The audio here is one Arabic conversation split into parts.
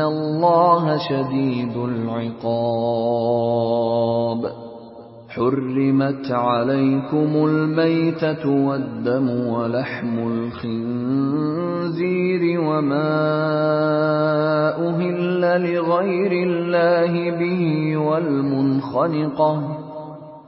الله شديد العقاب حرمت عليكم الميتة والدم ولحم الخنزير وما أهل لغير الله به والمنخنقة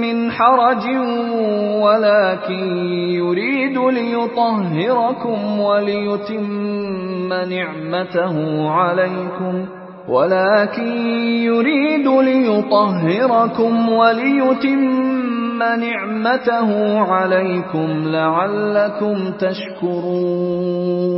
من حرج ولكن يريد ليطهركم وليتم نعمته عليكم. ولكن يريد ليطهركم وليتم نعمته عليكم لعلكم تشكرون.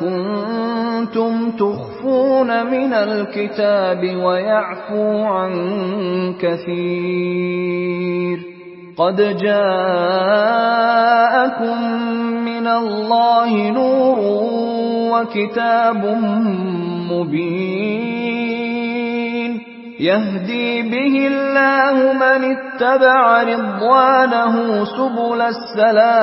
كُنتُمْ تُخْفُونَ مِنَ الْكِتَابِ وَيَعْفُو عَن كَثِيرٍ ۚ قَدْ جَاءَكُم مِّنَ اللَّهِ نُورٌ وَكِتَابٌ مُّبِينٌ يَهْدِي بِهِ اللَّهُ مَنِ اتَّبَعَ رِضْوَانَهُ سُبُلَ السَّلَامِ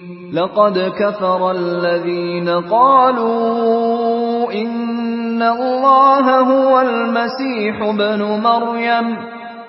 لَقَدْ كَفَرَ الَّذِينَ قَالُوا إِنَّ اللَّهَ هُوَ الْمَسِيحُ ابْنُ مَرْيَمَ ۚ.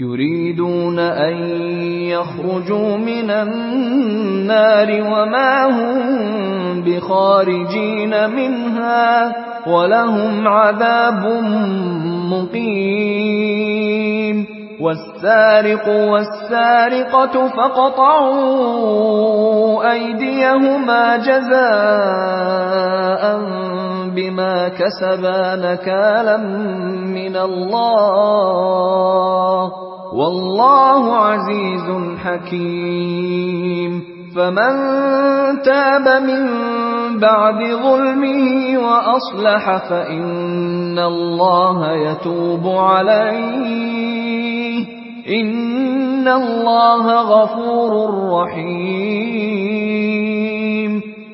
يريدون أن يخرجوا من النار وما هم بخارجين منها ولهم عذاب مقيم. والسارق والسارقة فقطعوا أيديهما جزاء بما كسبا نكالا من الله. والله عزيز حكيم. فمن تاب من بعد ظلمه وأصلح فإن الله يتوب عليه. إن الله غفور رحيم.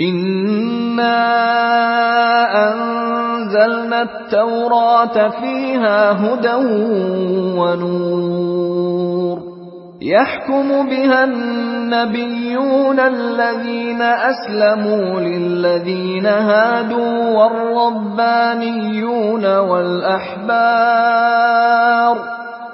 إِنَّا أَنزَلْنَا التَّوْرَاةَ فِيهَا هُدًى وَنُورٌ يَحْكُمُ بِهَا النَّبِيُّونَ الَّذِينَ أَسْلَمُوا لِلَّذِينَ هَادُوا وَالرَّبَّانِيُّونَ وَالْأَحْبَارُ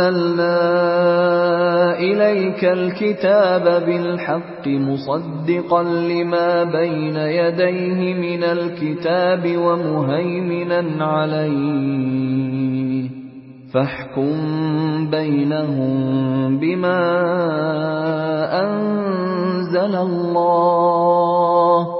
وَأَنزَلْنَا إِلَيْكَ الْكِتَابَ بِالْحَقِّ مُصَدِّقًا لِّمَا بَيْنَ يَدَيْهِ مِنَ الْكِتَابِ وَمُهَيْمِنًا عَلَيْهِ ۖ. فَاحْكُم بَيْنَهُم بِمَا أَنزَلَ اللَّهُ ۖ.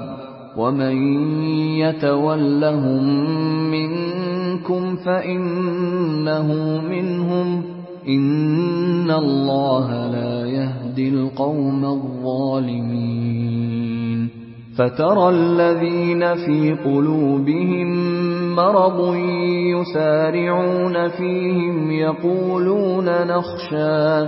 ومن يتولهم منكم فإنه منهم إن الله لا يهدي القوم الظالمين فترى الذين في قلوبهم مرض يسارعون فيهم يقولون نخشى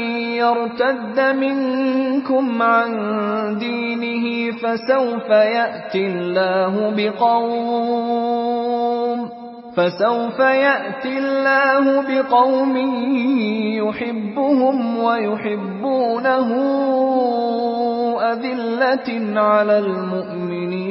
يرتد منكم عن دينه فسوف يأتي الله بقوم فسوف يأتي الله بقوم يحبهم ويحبونه أذلة على المؤمنين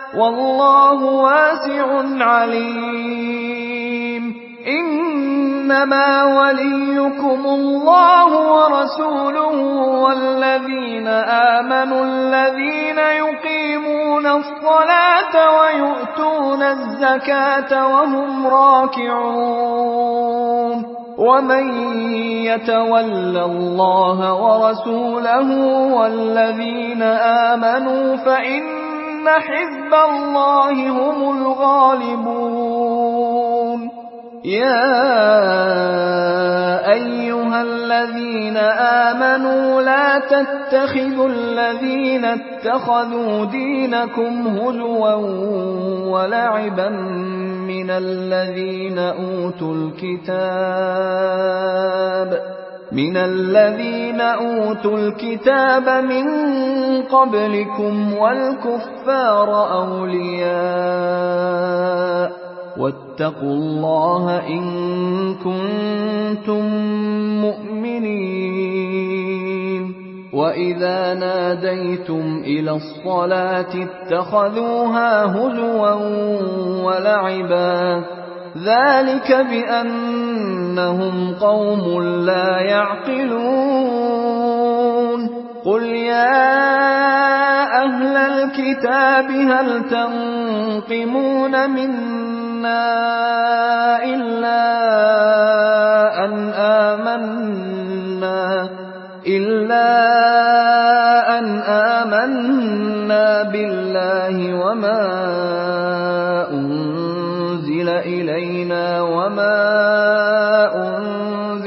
والله واسع عليم. إنما وليكم الله ورسوله والذين آمنوا الذين يقيمون الصلاة ويؤتون الزكاة وهم راكعون. ومن يتول الله ورسوله والذين آمنوا فإن إن حزب الله هم الغالبون يا أيها الذين آمنوا لا تتخذوا الذين اتخذوا دينكم هزوا ولعبا من الذين أوتوا الكتاب من الذين أوتوا الكتاب من قبلكم والكفار أولياء واتقوا الله إن كنتم مؤمنين وإذا ناديتم إلى الصلاة اتخذوها هزوا ولعبا ذلك بأنهم قوم لا يعقلون. قل يا أهل الكتاب هل تنقمون منا إلا أن آمنا؟ إلا أن آمنا بالله وما أنزل إلينا وما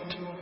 ۚ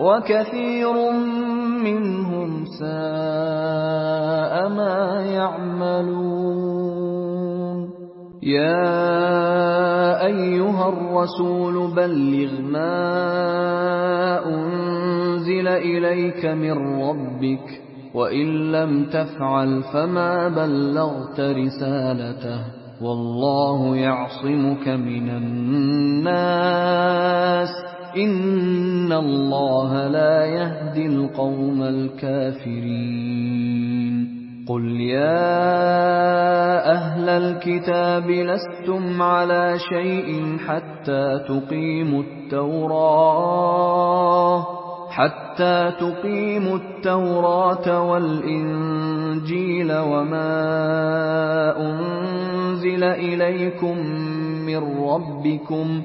وَكَثِيرٌ مِّنْهُمْ سَاءَ مَا يَعْمَلُونَ. يَا أَيُّهَا الرَّسُولُ بَلِّغْ مَا أُنزِلَ إِلَيْكَ مِن رَّبِّكَ ۖ وَإِن لَّمْ تَفْعَلْ فَمَا بَلَّغْتَ رِسَالَتَهُ ۚ. وَاللَّهُ يَعْصِمُكَ مِنَ النَّاسِ ۗ. إِنَّ اللَّهَ لَا يَهْدِي الْقَوْمَ الْكَافِرِينَ. قُلْ يَا أَهْلَ الْكِتَابِ لَسْتُمْ عَلَىٰ شَيْءٍ حَتَّىٰ تُقِيمُوا التَّوْرَاةَ حَتَّىٰ تُقِيمُوا التَّوْرَاةَ وَالْإِنجِيلَ وَمَا أُنزِلَ إِلَيْكُم مِّن رَّبِّكُمْ ۗ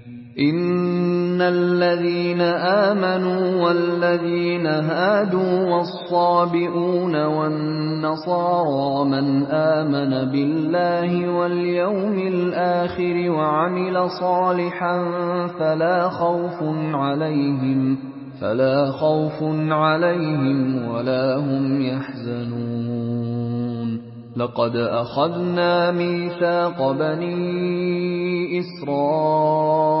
إِنَّ الَّذِينَ آمَنُوا وَالَّذِينَ هَادُوا وَالصَّابِئُونَ وَالنَّصَارَىٰ مَنْ آمَنَ بِاللَّهِ وَالْيَوْمِ الْآخِرِ وَعَمِلَ صَالِحًا فَلَا خَوْفٌ عَلَيْهِمْ وَلَا هُمْ يَحْزَنُونَ لَقَدْ أَخَذْنَا مِيثَاقَ بَنِي إِسْرَائِيلَ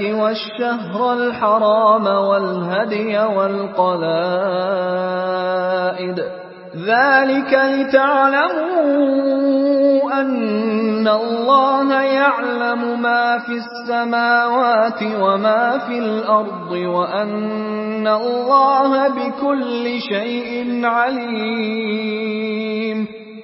والشهر الحرام والهدي والقلائد. ذلك لتعلموا أن الله يعلم ما في السماوات وما في الأرض وأن الله بكل شيء عليم.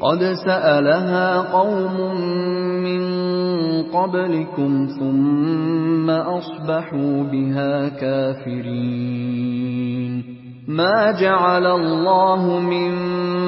قد سألها قوم من قبلكم ثم أصبحوا بها كافرين ما جعل الله من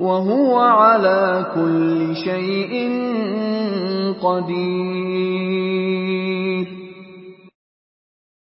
وهو على كل شيء قدير.